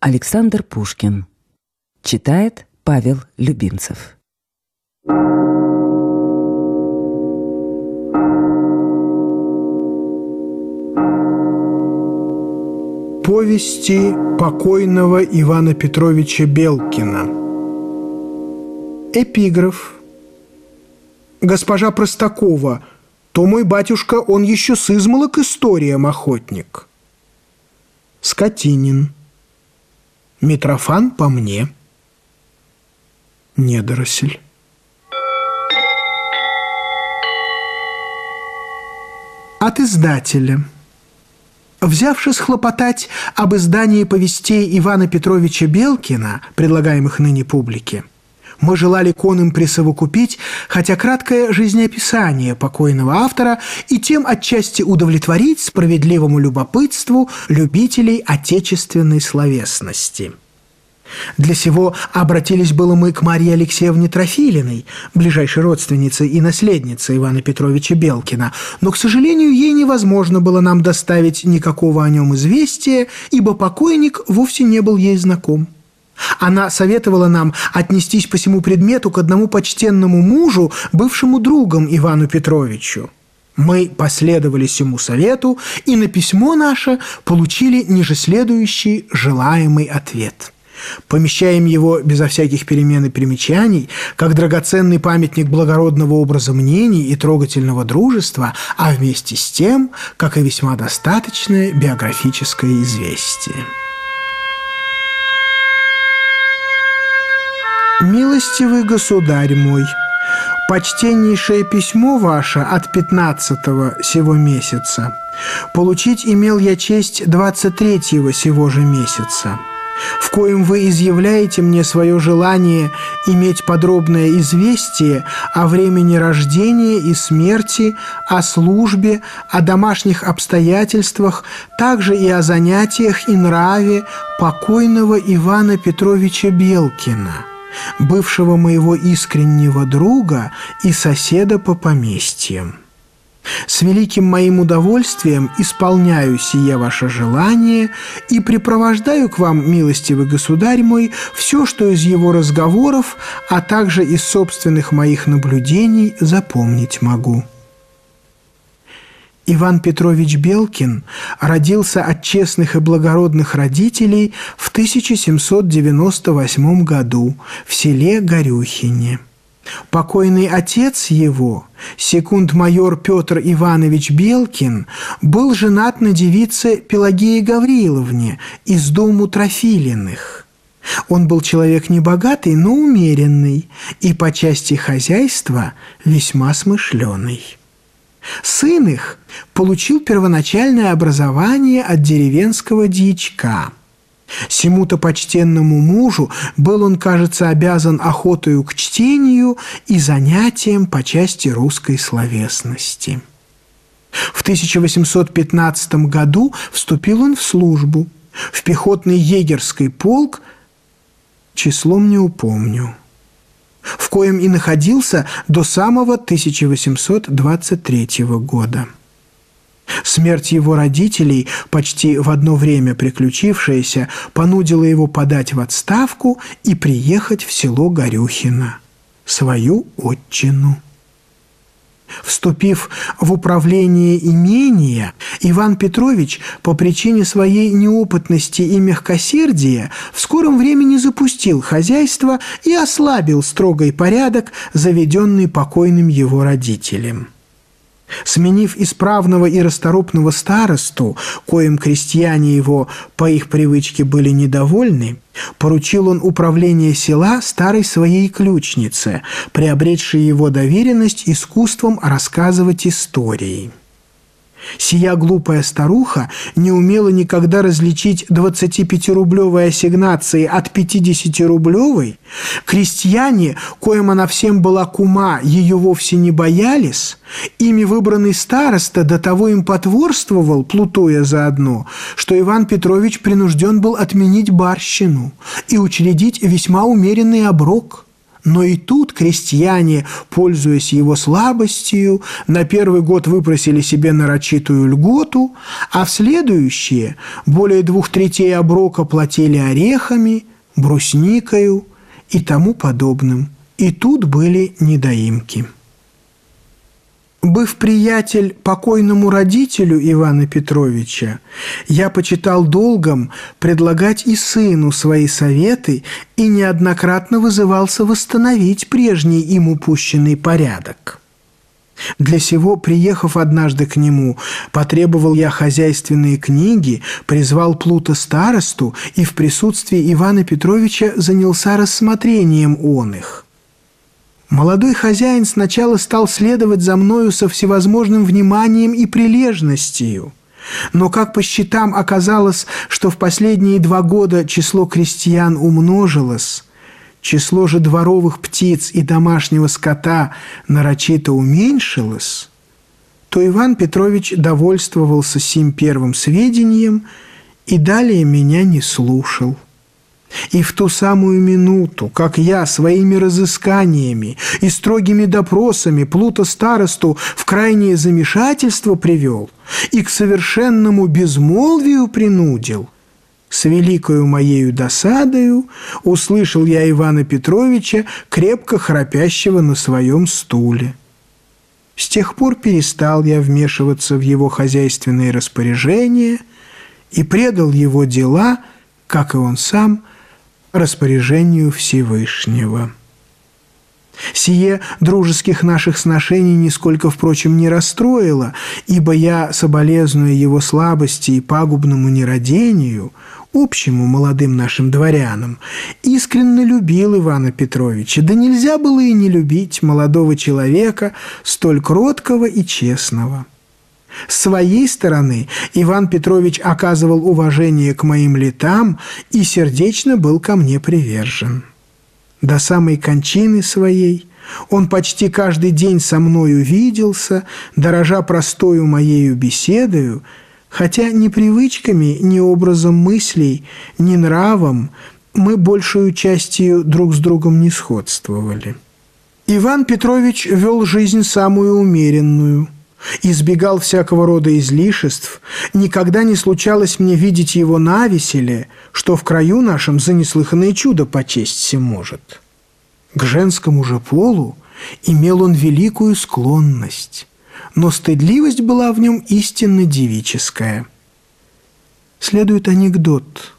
Александр Пушкин. Читает Павел Любимцев. Повести покойного Ивана Петровича Белкина. Эпиграф. Госпожа Простакова, то мой батюшка, он еще с измолок историям охотник. Скотинин. Митрофан по мне. Недоросль. От издателя. Взявшись хлопотать об издании повестей Ивана Петровича Белкина, предлагаемых ныне публике, мы желали конным присовокупить, хотя краткое жизнеописание покойного автора и тем отчасти удовлетворить справедливому любопытству любителей отечественной словесности. Для сего обратились было мы к Марии Алексеевне Трофилиной, ближайшей родственнице и наследнице Ивана Петровича Белкина, но, к сожалению, ей невозможно было нам доставить никакого о нем известия, ибо покойник вовсе не был ей знаком. Она советовала нам отнестись по всему предмету к одному почтенному мужу, бывшему другом Ивану Петровичу. Мы последовали всему совету и на письмо наше получили ниже следующий желаемый ответ – Помещаем его безо всяких перемен и примечаний, как драгоценный памятник благородного образа мнений и трогательного дружества, а вместе с тем, как и весьма достаточное биографическое известие. «Милостивый государь мой, почтеннейшее письмо ваше от 15-го сего месяца. Получить имел я честь 23-го сего же месяца» в коем вы изъявляете мне свое желание иметь подробное известие о времени рождения и смерти, о службе, о домашних обстоятельствах, также и о занятиях и нраве покойного Ивана Петровича Белкина, бывшего моего искреннего друга и соседа по поместьям. С великим моим удовольствием исполняю сие ваше желание и припровождаю к вам, милостивый государь мой, все, что из его разговоров, а также из собственных моих наблюдений запомнить могу». Иван Петрович Белкин родился от честных и благородных родителей в 1798 году в селе Горюхине. Покойный отец его, секунд-майор Петр Иванович Белкин, был женат на девице Пелагее Гавриловне из дому Трофилиных. Он был человек небогатый, но умеренный и по части хозяйства весьма смышленый. Сын их получил первоначальное образование от деревенского дьячка – Сему-то почтенному мужу был он, кажется, обязан охотою к чтению и занятиям по части русской словесности. В 1815 году вступил он в службу. В пехотный егерский полк, числом не упомню, в коем и находился до самого 1823 года. Смерть его родителей, почти в одно время приключившаяся, понудила его подать в отставку и приехать в село Горюхино, свою отчину. Вступив в управление имения, Иван Петрович по причине своей неопытности и мягкосердия в скором времени запустил хозяйство и ослабил строгий порядок, заведенный покойным его родителям. Сменив исправного и расторопного старосту, коим крестьяне его по их привычке были недовольны, поручил он управление села старой своей ключнице, приобретшей его доверенность искусством рассказывать истории. Сия глупая старуха не умела никогда различить 25-рублевой ассигнации от 50-рублевой. Крестьяне, коим она всем была кума, ее вовсе не боялись. Ими выбранный староста до того им потворствовал, плутуя заодно, что Иван Петрович принужден был отменить барщину и учредить весьма умеренный оброк – Но и тут крестьяне, пользуясь его слабостью, на первый год выпросили себе нарочитую льготу, а в следующие более двух третей оброка платили орехами, брусникою и тому подобным. И тут были недоимки. Быв приятель покойному родителю Ивана Петровича, я почитал долгом предлагать и сыну свои советы и неоднократно вызывался восстановить прежний им упущенный порядок. Для сего, приехав однажды к нему, потребовал я хозяйственные книги, призвал Плута старосту и в присутствии Ивана Петровича занялся рассмотрением он их – Молодой хозяин сначала стал следовать за мною со всевозможным вниманием и прилежностью. Но как по счетам оказалось, что в последние два года число крестьян умножилось, число же дворовых птиц и домашнего скота нарочито уменьшилось, то Иван Петрович довольствовался сим первым сведением и далее меня не слушал. И в ту самую минуту, как я своими разысканиями и строгими допросами Плута старосту в крайнее замешательство привел и к совершенному безмолвию принудил, с великою моею досадою услышал я Ивана Петровича, крепко храпящего на своем стуле. С тех пор перестал я вмешиваться в его хозяйственные распоряжения и предал его дела, как и он сам – распоряжению Всевышнего. Сие дружеских наших сношений нисколько, впрочем, не расстроило, ибо я, соболезную его слабости и пагубному нерадению, общему молодым нашим дворянам, искренне любил Ивана Петровича, да нельзя было и не любить молодого человека, столь кроткого и честного. С своей стороны Иван Петрович оказывал уважение к моим летам и сердечно был ко мне привержен. До самой кончины своей он почти каждый день со мною виделся, дорожа простою моею беседою, хотя ни привычками, ни образом мыслей, ни нравом мы большую частью друг с другом не сходствовали. Иван Петрович вел жизнь самую умеренную – избегал всякого рода излишеств, никогда не случалось мне видеть его на веселе, что в краю нашем за неслыханное чудо почесть может. К женскому же полу имел он великую склонность, но стыдливость была в нем истинно девическая. Следует анекдот,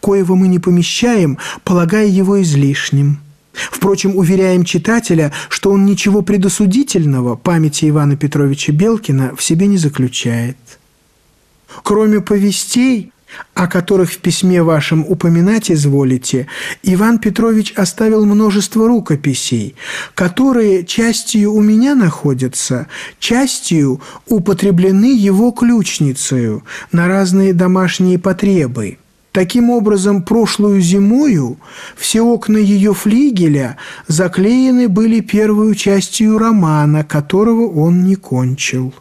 коего мы не помещаем, полагая его излишним – Впрочем, уверяем читателя, что он ничего предосудительного памяти Ивана Петровича Белкина в себе не заключает. Кроме повестей, о которых в письме вашем упоминать изволите, Иван Петрович оставил множество рукописей, которые частью у меня находятся, частью употреблены его ключницею на разные домашние потребы – Таким образом, прошлую зимою все окна ее флигеля заклеены были первую частью романа, которого он не кончил.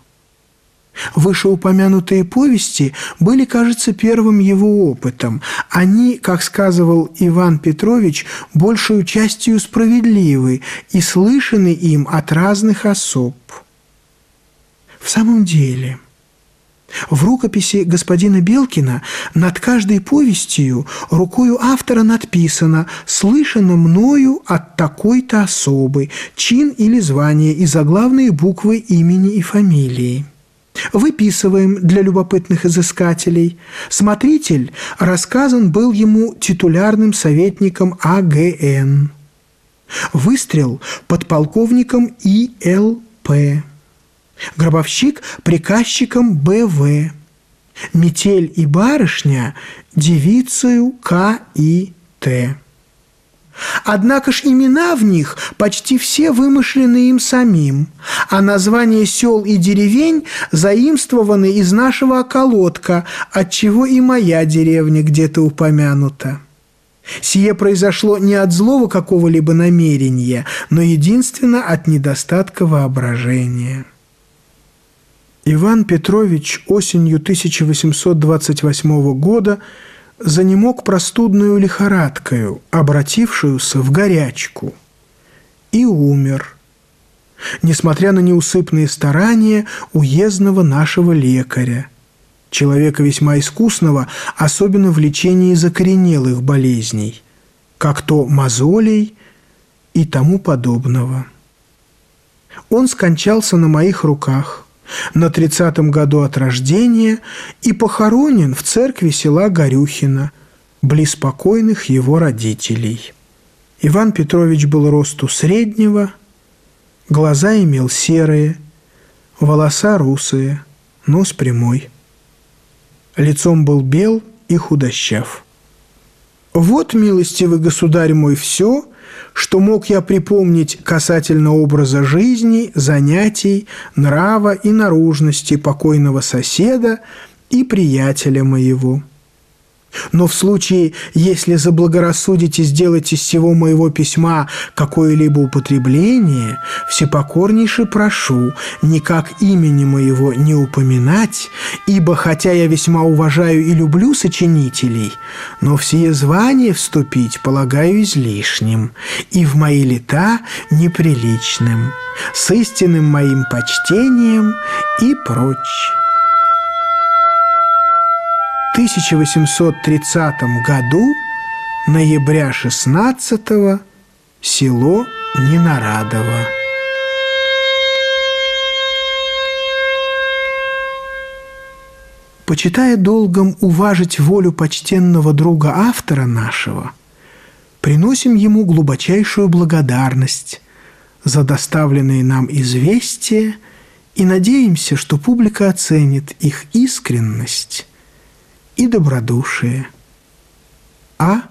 Вышеупомянутые повести были, кажется, первым его опытом. Они, как сказывал Иван Петрович, большую частью справедливы и слышаны им от разных особ. В самом деле – в рукописи господина Белкина над каждой повестью рукою автора надписано «Слышано мною от такой-то особы, чин или звание и заглавные буквы имени и фамилии». Выписываем для любопытных изыскателей. Смотритель рассказан был ему титулярным советником АГН. Выстрел подполковником И.Л.П. Гробовщик приказчиком Б.В. Метель и барышня девицею К. и Т. Однако ж имена в них почти все вымышлены им самим, а названия сел и деревень заимствованы из нашего околотка, отчего и моя деревня где-то упомянута. Сие произошло не от злого какого-либо намерения, но единственно от недостатка воображения. Иван Петрович осенью 1828 года занемог простудную лихорадкою, обратившуюся в горячку. и умер, несмотря на неусыпные старания уездного нашего лекаря, человека весьма искусного, особенно в лечении закоренелых болезней, как то мозолей и тому подобного. Он скончался на моих руках на тридцатом году от рождения и похоронен в церкви села Горюхина, близ покойных его родителей. Иван Петрович был росту среднего, глаза имел серые, волоса русые, нос прямой. Лицом был бел и худощав. Вот, милостивый государь мой, все, что мог я припомнить касательно образа жизни, занятий, нрава и наружности покойного соседа и приятеля моего». Но в случае, если заблагорассудите сделать из всего моего письма какое-либо употребление, всепокорнейше прошу никак имени моего не упоминать, ибо хотя я весьма уважаю и люблю сочинителей, но в сие звание вступить полагаю излишним и в мои лета неприличным, с истинным моим почтением и прочь. 1830 году, ноября 16 село Ненарадово. Почитая долгом уважить волю почтенного друга автора нашего, приносим ему глубочайшую благодарность за доставленные нам известия и надеемся, что публика оценит их искренность и добродушие. А.